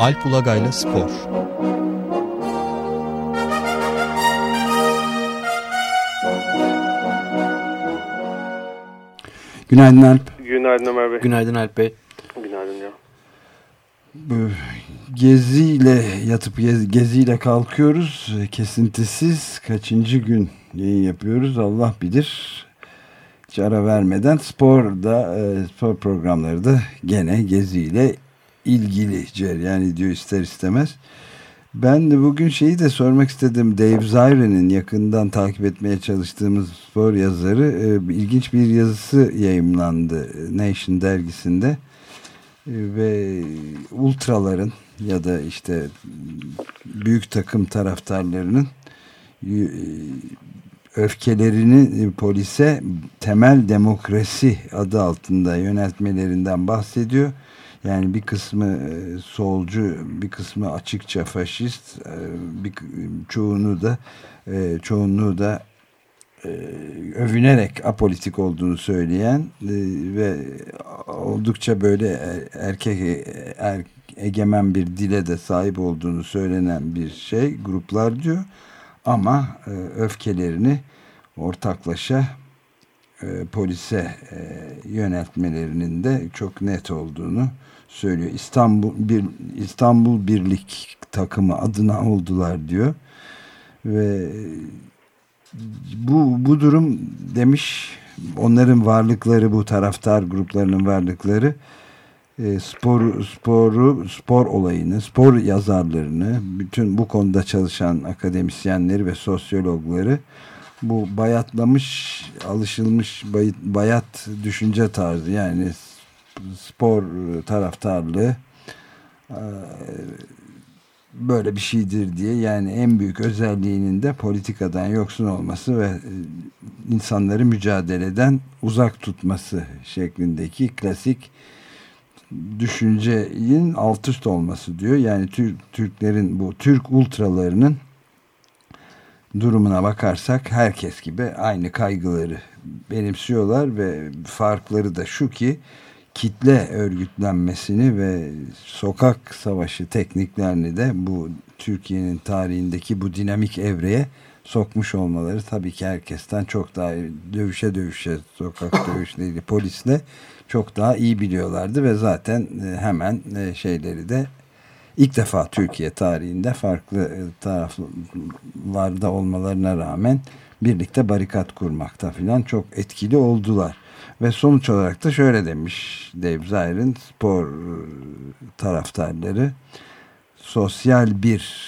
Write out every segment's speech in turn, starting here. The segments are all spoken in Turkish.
Alp Ulagay'la Spor Günaydın Alp. Günaydın Ömer Bey. Günaydın Alp Bey. Günaydın ya. Geziyle yatıp gez, geziyle kalkıyoruz. Kesintisiz kaçıncı gün yayın yapıyoruz Allah bilir. Hiç ara vermeden spor da e, spor programları da gene geziyle ilgili cereyan ediyor ister istemez. Ben de bugün şeyi de sormak istedim. Dave Zyron'in yakından takip etmeye çalıştığımız spor yazarı e, ilginç bir yazısı yayımlandı Nation dergisinde. E, ve ultraların ya da işte büyük takım taraftarlarının e, öfkelerini polise temel demokrasi adı altında yöneltmelerinden bahsediyor yani bir kısmı e, solcu, bir kısmı açıkça faşist, e, bir çoğunu da e, çoğunluğu da övünerek apolitik olduğunu söyleyen ve oldukça böyle erkek er, egemen bir dile de sahip olduğunu söylenen bir şey gruplar diyor. Ama öfkelerini ortaklaşa polise yöneltmelerinin de çok net olduğunu söylüyor. İstanbul bir İstanbul Birlik takımı adına oldular diyor. Ve bu bu durum demiş onların varlıkları bu taraftar gruplarının varlıkları e, spor sporu spor olayını, spor yazarlarını, bütün bu konuda çalışan akademisyenleri ve sosyologları bu bayatlamış, alışılmış bayat, düşünce tarzı yani spor taraftarlığı e, böyle bir şeydir diye yani en büyük özelliğinin de politikadan yoksun olması ve e, insanları mücadeleden uzak tutması şeklindeki klasik düşüncenin alt üst olması diyor. Yani Türk, Türklerin bu Türk ultralarının durumuna bakarsak herkes gibi aynı kaygıları benimsiyorlar ve farkları da şu ki kitle örgütlenmesini ve sokak savaşı tekniklerini de bu Türkiye'nin tarihindeki bu dinamik evreye sokmuş olmaları tabii ki herkesten çok daha dövüşe dövüşe sokak dövüşleriyle polisle çok daha iyi biliyorlardı ve zaten e, hemen e, şeyleri de ilk defa Türkiye tarihinde farklı e, taraflarda olmalarına rağmen birlikte barikat kurmakta filan çok etkili oldular. Ve sonuç olarak da şöyle demiş Dave Zayr'in spor taraftarları sosyal bir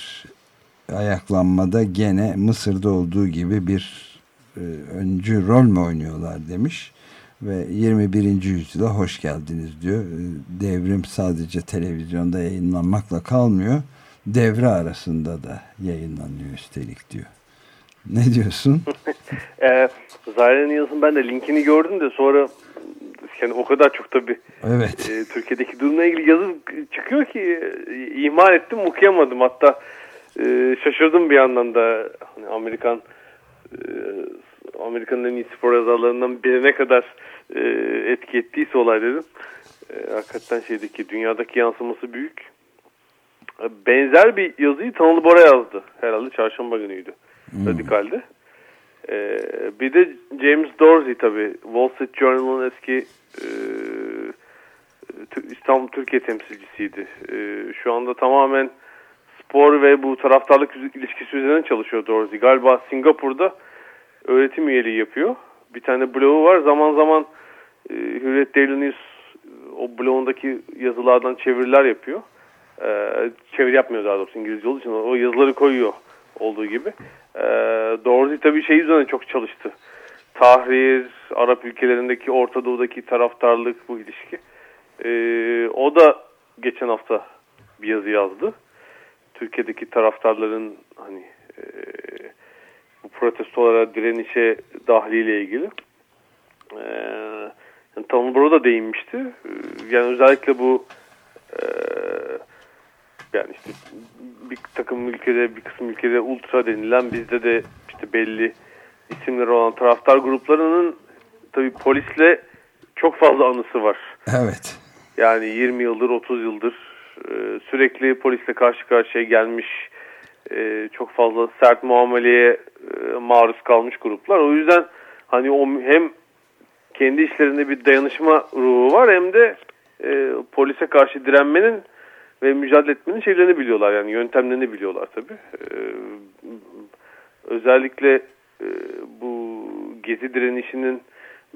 ayaklanmada gene Mısır'da olduğu gibi bir e, öncü rol mü oynuyorlar demiş ve 21. yüzyıla hoş geldiniz diyor. E, devrim sadece televizyonda yayınlanmakla kalmıyor. Devre arasında da yayınlanıyor üstelik diyor. Ne diyorsun? e, Zahire'nin yazısını ben de linkini gördüm de sonra yani o kadar çok tabii evet. e, Türkiye'deki durumla ilgili yazı çıkıyor ki e, ihmal ettim okuyamadım hatta e, şaşırdım bir yandan da hani Amerikan e, Amerika'nın en iyi spor yazarlarından birine kadar e, etki ettiyse olay dedim. E, hakikaten şeydeki dünyadaki yansıması büyük. E, benzer bir yazıyı Tanıl Bora yazdı. Herhalde çarşamba günüydü. Hmm. Radikal'de. Ee, bir de James Dorsey tabi Wall Street Journal'ın eski e, İstanbul Türkiye temsilcisiydi. E, şu anda tamamen spor ve bu taraftarlık ilişkisi üzerine çalışıyor Dorsey. Galiba Singapur'da öğretim üyeliği yapıyor. Bir tane blogu var. Zaman zaman e, Hürriyet Daily News o blogundaki yazılardan çeviriler yapıyor. E, çeviri yapmıyor daha doğrusu İngilizce olduğu için o yazıları koyuyor olduğu gibi. E, Dorsey tabii şey üzerine çok çalıştı. Tahrir, Arap ülkelerindeki Orta Doğu'daki taraftarlık bu ilişki. E, o da geçen hafta bir yazı yazdı. Türkiye'deki taraftarların hani e, bu protestolara direnişe dahliyle ilgili. E, yani Tanrı da değinmişti. E, yani özellikle bu e, yani işte bir takım ülkede bir kısım ülkede ultra denilen bizde de işte belli isimleri olan taraftar gruplarının tabi polisle çok fazla anısı var. Evet. Yani 20 yıldır 30 yıldır E, sürekli polisle karşı karşıya gelmiş, e, çok fazla sert muameleye e, maruz kalmış gruplar. O yüzden hani o hem kendi işlerinde bir dayanışma ruhu var hem de e, polise karşı direnmenin ve mücadele etmenin şeylerini biliyorlar yani yöntemlerini biliyorlar tabii. E, özellikle e, bu gezi direnişinin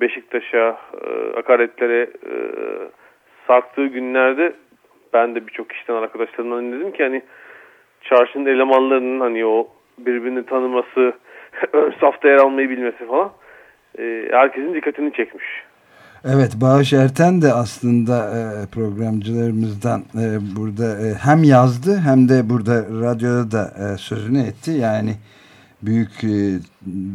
Beşiktaş'a, e, hakaretlere e, sarktığı günlerde ben de birçok kişiden arkadaşlarımdan dedim ki hani çarşının elemanlarının hani o birbirini tanıması, ön safta yer almayı bilmesi falan e, herkesin dikkatini çekmiş. Evet Bağış Erten de aslında e, programcılarımızdan e, burada e, hem yazdı hem de burada radyoda da e, sözünü etti. Yani büyük e,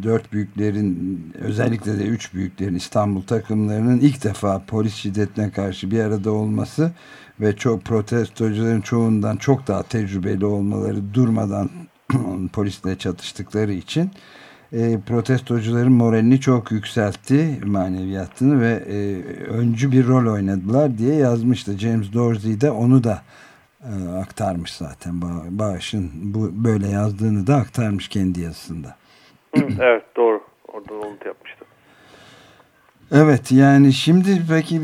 dört büyüklerin özellikle de üç büyüklerin İstanbul takımlarının ilk defa polis şiddetine karşı bir arada olması ve çok protestocuların çoğundan çok daha tecrübeli olmaları durmadan polisle çatıştıkları için e, protestocuların moralini çok yükseltti maneviyatını ve e, öncü bir rol oynadılar diye yazmıştı. James Dorsey de onu da aktarmış zaten. Ba Bağış'ın bu böyle yazdığını da aktarmış kendi yazısında. evet doğru. Oradan onu yapmıştı. Evet yani şimdi peki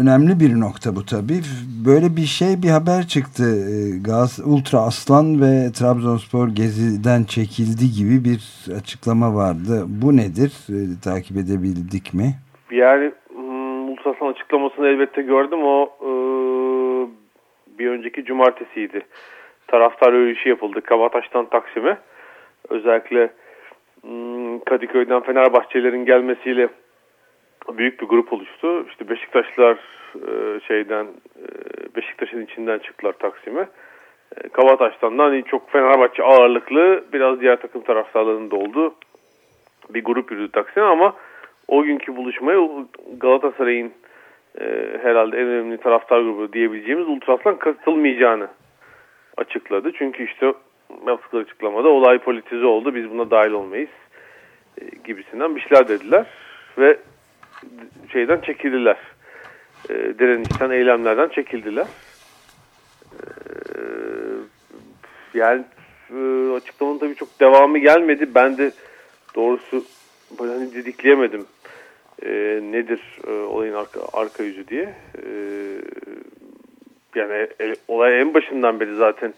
önemli bir nokta bu tabii. Böyle bir şey bir haber çıktı. E, Gaz Ultra Aslan ve Trabzonspor geziden çekildi gibi bir açıklama vardı. Bu nedir? E, takip edebildik mi? Yani hmm, Ultra Aslan açıklamasını elbette gördüm. O e, bir önceki cumartesiydi. Taraftar yürüyüşü yapıldı Kabataş'tan Taksim'e. Özellikle hmm, Kadıköy'den Fenerbahçelerin gelmesiyle büyük bir grup oluştu. İşte Beşiktaşlar e, şeyden e, Beşiktaş'ın içinden çıktılar Taksim'e. E, Kavataş'tan da hani çok Fenerbahçe ağırlıklı biraz diğer takım taraftarlarının da olduğu bir grup yürüdü Taksim'e ama o günkü buluşmaya Galatasaray'ın herhalde en önemli taraftar grubu diyebileceğimiz Ultraslan katılmayacağını açıkladı. Çünkü işte yaptıkları açıklamada olay politize oldu biz buna dahil olmayız gibisinden bir şeyler dediler ve şeyden çekildiler. E, direnişten, eylemlerden çekildiler. E, yani e, açıklamanın tabii çok devamı gelmedi. Ben de doğrusu böyle hani didikleyemedim. E, nedir e, olayın arka, arka yüzü diye. E, yani e, olay en başından beri zaten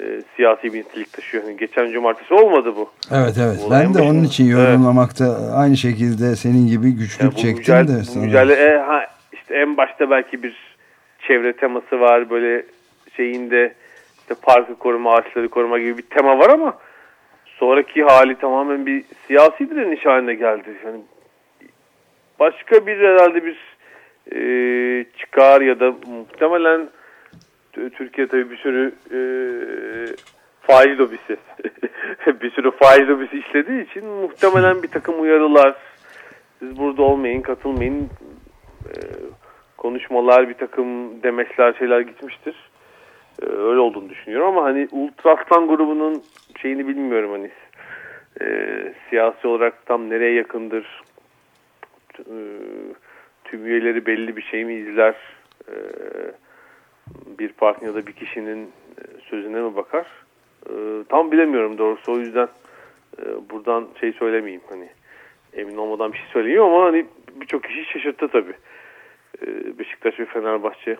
e, siyasi bir nitelik taşıyor. Yani geçen cumartesi olmadı bu. Evet evet. Bu ben de başında. onun için yorumlamakta evet. aynı şekilde senin gibi güçlük yani çektim mücadele, de. Sana. Mücadele, e, ha, işte en başta belki bir çevre teması var. Böyle şeyinde işte parkı koruma, ağaçları koruma gibi bir tema var ama sonraki hali tamamen bir siyasi direniş haline geldi. Yani başka bir herhalde bir e, çıkar ya da muhtemelen Türkiye tabii bir sürü e, faiz lobisi. Bir sürü faiz lobisi işlediği için muhtemelen bir takım uyarılar siz burada olmayın katılmayın e, konuşmalar bir takım demeçler şeyler gitmiştir. E, öyle olduğunu düşünüyorum ama hani Ultraslan grubunun şeyini bilmiyorum hani. E, siyasi olarak tam nereye yakındır tüm üyeleri belli bir şey mi izler eee bir partinin ya da bir kişinin e, sözüne mi bakar? E, tam bilemiyorum doğrusu. O yüzden e, buradan şey söylemeyeyim. Hani emin olmadan bir şey söyleyeyim ama hani birçok kişi şaşırttı tabii. Beşiktaş ve Fenerbahçe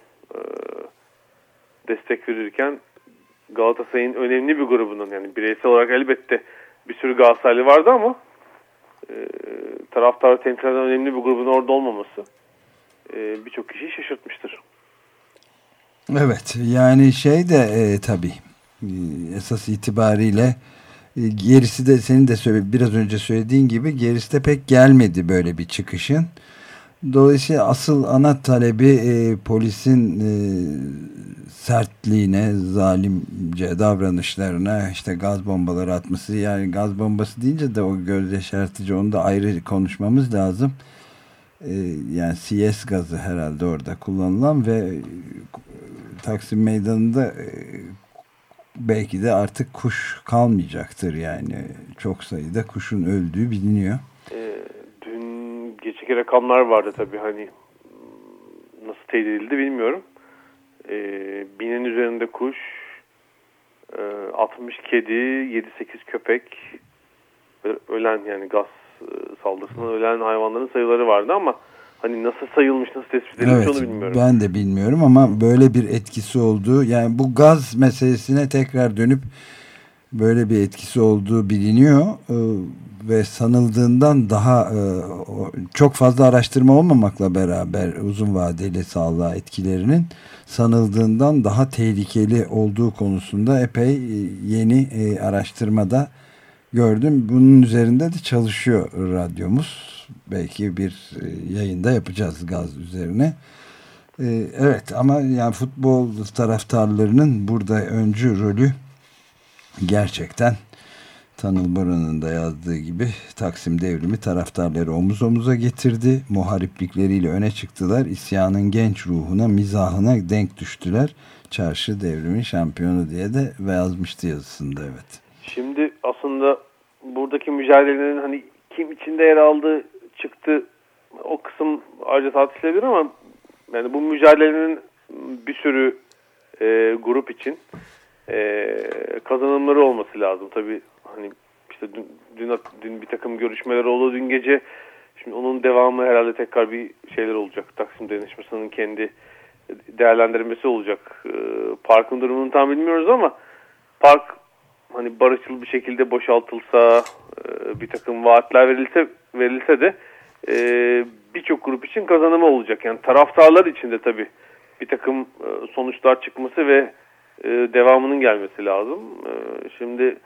destek verirken Galatasaray'ın önemli bir grubunun yani bireysel olarak elbette bir sürü Galatasaraylı vardı ama e, taraftarı temsil eden önemli bir grubun orada olmaması e, birçok kişiyi şaşırtmıştır. Evet yani şey de e, tabii e, esas itibariyle e, gerisi de senin de söyle, biraz önce söylediğin gibi gerisi de pek gelmedi böyle bir çıkışın. Dolayısıyla asıl ana talebi e, polisin e, sertliğine, zalimce davranışlarına, işte gaz bombaları atması. Yani gaz bombası deyince de o göz yaşartıcı onu da ayrı konuşmamız lazım. E, yani CS gazı herhalde orada kullanılan ve Taksim Meydanı'nda e, belki de artık kuş kalmayacaktır yani. Çok sayıda kuşun öldüğü biliniyor. Geçik rakamlar vardı tabii hani nasıl teyit edildi bilmiyorum. e, binin üzerinde kuş, e, 60 kedi, 7-8 köpek, ölen yani gaz e, saldırısından ölen hayvanların sayıları vardı ama hani nasıl sayılmış, nasıl tespit edilmiş evet, onu bilmiyorum. Ben de bilmiyorum ama böyle bir etkisi olduğu yani bu gaz meselesine tekrar dönüp böyle bir etkisi olduğu biliniyor e, ve sanıldığından daha e, çok fazla araştırma olmamakla beraber uzun vadeli sağlığa etkilerinin sanıldığından daha tehlikeli olduğu konusunda epey e, yeni araştırmada gördüm. Bunun üzerinde de çalışıyor radyomuz. Belki bir yayında yapacağız gaz üzerine. Evet ama yani futbol taraftarlarının burada öncü rolü gerçekten Tanıl Boran'ın da yazdığı gibi Taksim devrimi taraftarları omuz omuza getirdi. Muhariplikleriyle öne çıktılar. İsyanın genç ruhuna, mizahına denk düştüler. Çarşı devrimin şampiyonu diye de yazmıştı yazısında evet. Şimdi aslında buradaki mücadelenin hani kim içinde yer aldı çıktı o kısım ayrıca tartışılabilir ama yani bu mücadelenin bir sürü e, grup için e, kazanımları olması lazım. Tabii hani işte dün, dün, dün bir takım görüşmeler oldu dün gece. Şimdi onun devamı herhalde tekrar bir şeyler olacak. Taksim Dayanışması'nın kendi değerlendirmesi olacak. E, parkın durumunu tam bilmiyoruz ama park hani barışçıl bir şekilde boşaltılsa e, bir takım vaatler verilse verilse de e, birçok grup için kazanımı olacak. Yani taraftarlar için de tabii bir takım e, sonuçlar çıkması ve e, devamının gelmesi lazım. E, şimdi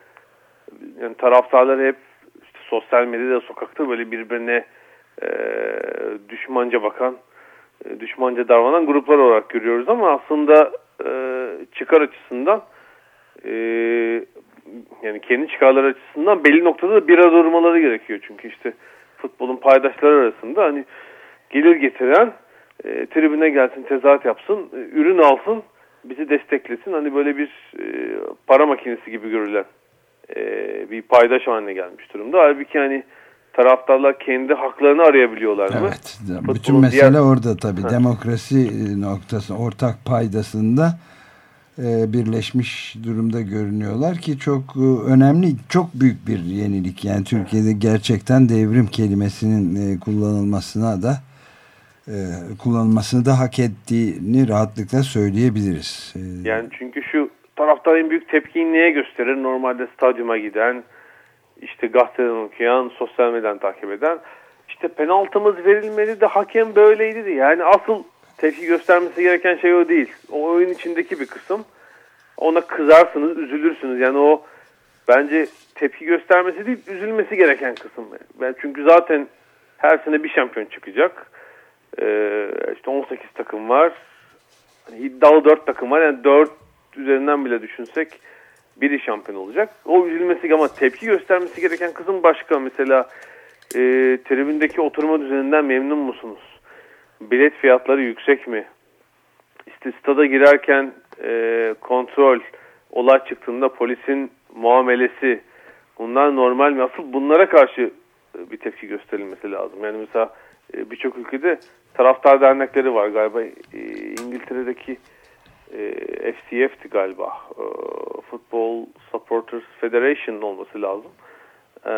yani taraftarlar hep işte sosyal medyada, sokakta böyle birbirine e, düşmanca bakan, e, düşmanca davranan gruplar olarak görüyoruz ama aslında e, çıkar açısından e, yani kendi çıkarları açısından belli noktada da bir arada durmaları gerekiyor. Çünkü işte futbolun paydaşları arasında hani gelir getiren e, tribüne gelsin, tezahürat yapsın, e, ürün alsın, bizi desteklesin. Hani böyle bir e, para makinesi gibi görülen e, bir paydaş haline gelmiş durumda. Halbuki hani taraftarlar kendi haklarını arayabiliyorlar mı? Evet. Futbolun bütün mesele diğer... orada tabii. Ha. Demokrasi noktası, ortak paydasında e, birleşmiş durumda görünüyorlar ki çok e, önemli, çok büyük bir yenilik. Yani Türkiye'de gerçekten devrim kelimesinin e, kullanılmasına da e, kullanılmasını da hak ettiğini rahatlıkla söyleyebiliriz. E, yani çünkü şu taraftar en büyük tepkiyi neye gösterir? Normalde stadyuma giden, işte gazeteden okuyan, sosyal medyadan takip eden. İşte penaltımız verilmedi de hakem böyleydi de. Yani asıl tepki göstermesi gereken şey o değil. O oyun içindeki bir kısım. Ona kızarsınız, üzülürsünüz. Yani o bence tepki göstermesi değil, üzülmesi gereken kısım. Ben çünkü zaten her sene bir şampiyon çıkacak. Ee, işte 18 takım var. Hani iddialı 4 takım var. Yani 4 üzerinden bile düşünsek biri şampiyon olacak. O üzülmesi ama tepki göstermesi gereken kızım başka. Mesela e, tribündeki oturma düzeninden memnun musunuz? Bilet fiyatları yüksek mi? İşte stada girerken e, kontrol, olay çıktığında polisin muamelesi bunlar normal mi? Asıl bunlara karşı bir tepki gösterilmesi lazım. Yani mesela e, birçok ülkede taraftar dernekleri var galiba. E, İngiltere'deki e, FCF'ti galiba. E, Football Supporters Federation olması lazım. E,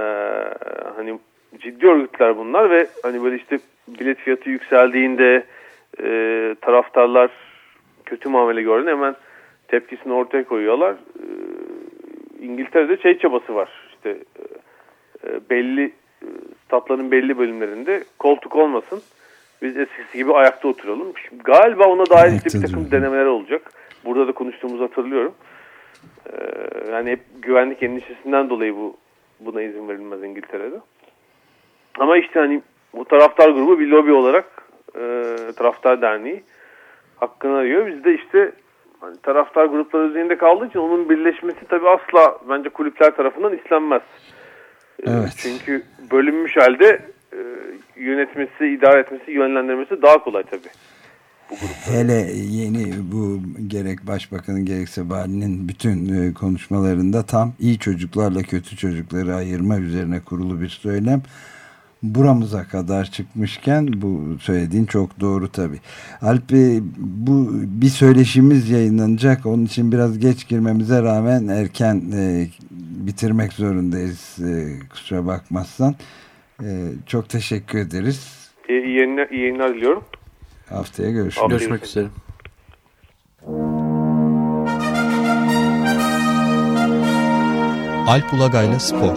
hani ciddi örgütler bunlar ve hani böyle işte bilet fiyatı yükseldiğinde taraftarlar kötü muamele gördüğünde hemen tepkisini ortaya koyuyorlar. İngiltere'de şey çabası var. İşte e, belli statların belli bölümlerinde koltuk olmasın biz eskisi gibi ayakta oturalım. Şimdi galiba ona dair işte bir takım denemeler olacak. Burada da konuştuğumuzu hatırlıyorum. Ee, yani hep güvenlik endişesinden dolayı bu buna izin verilmez İngiltere'de. Ama işte hani bu taraftar grubu bir lobi olarak e, taraftar derneği hakkını arıyor. Biz de işte hani taraftar grupları üzerinde kaldığı için onun birleşmesi tabii asla bence kulüpler tarafından istenmez. Ee, evet. Çünkü bölünmüş halde e, yönetmesi, idare etmesi, yönlendirmesi daha kolay tabii. Hele yeni bu gerek başbakanın gerekse valinin bütün e, konuşmalarında tam iyi çocuklarla kötü çocukları ayırma üzerine kurulu bir söylem. Buramıza kadar çıkmışken bu söylediğin çok doğru tabi. Alp bu bir söyleşimiz yayınlanacak onun için biraz geç girmemize rağmen erken e, bitirmek zorundayız e, kusura bakmazsan. E, çok teşekkür ederiz. İyi, iyi, yayınlar, iyi yayınlar diliyorum. Haftaya görüşürüz. Haftaya Görüşmek üzere. Alp Ulagay'la Spor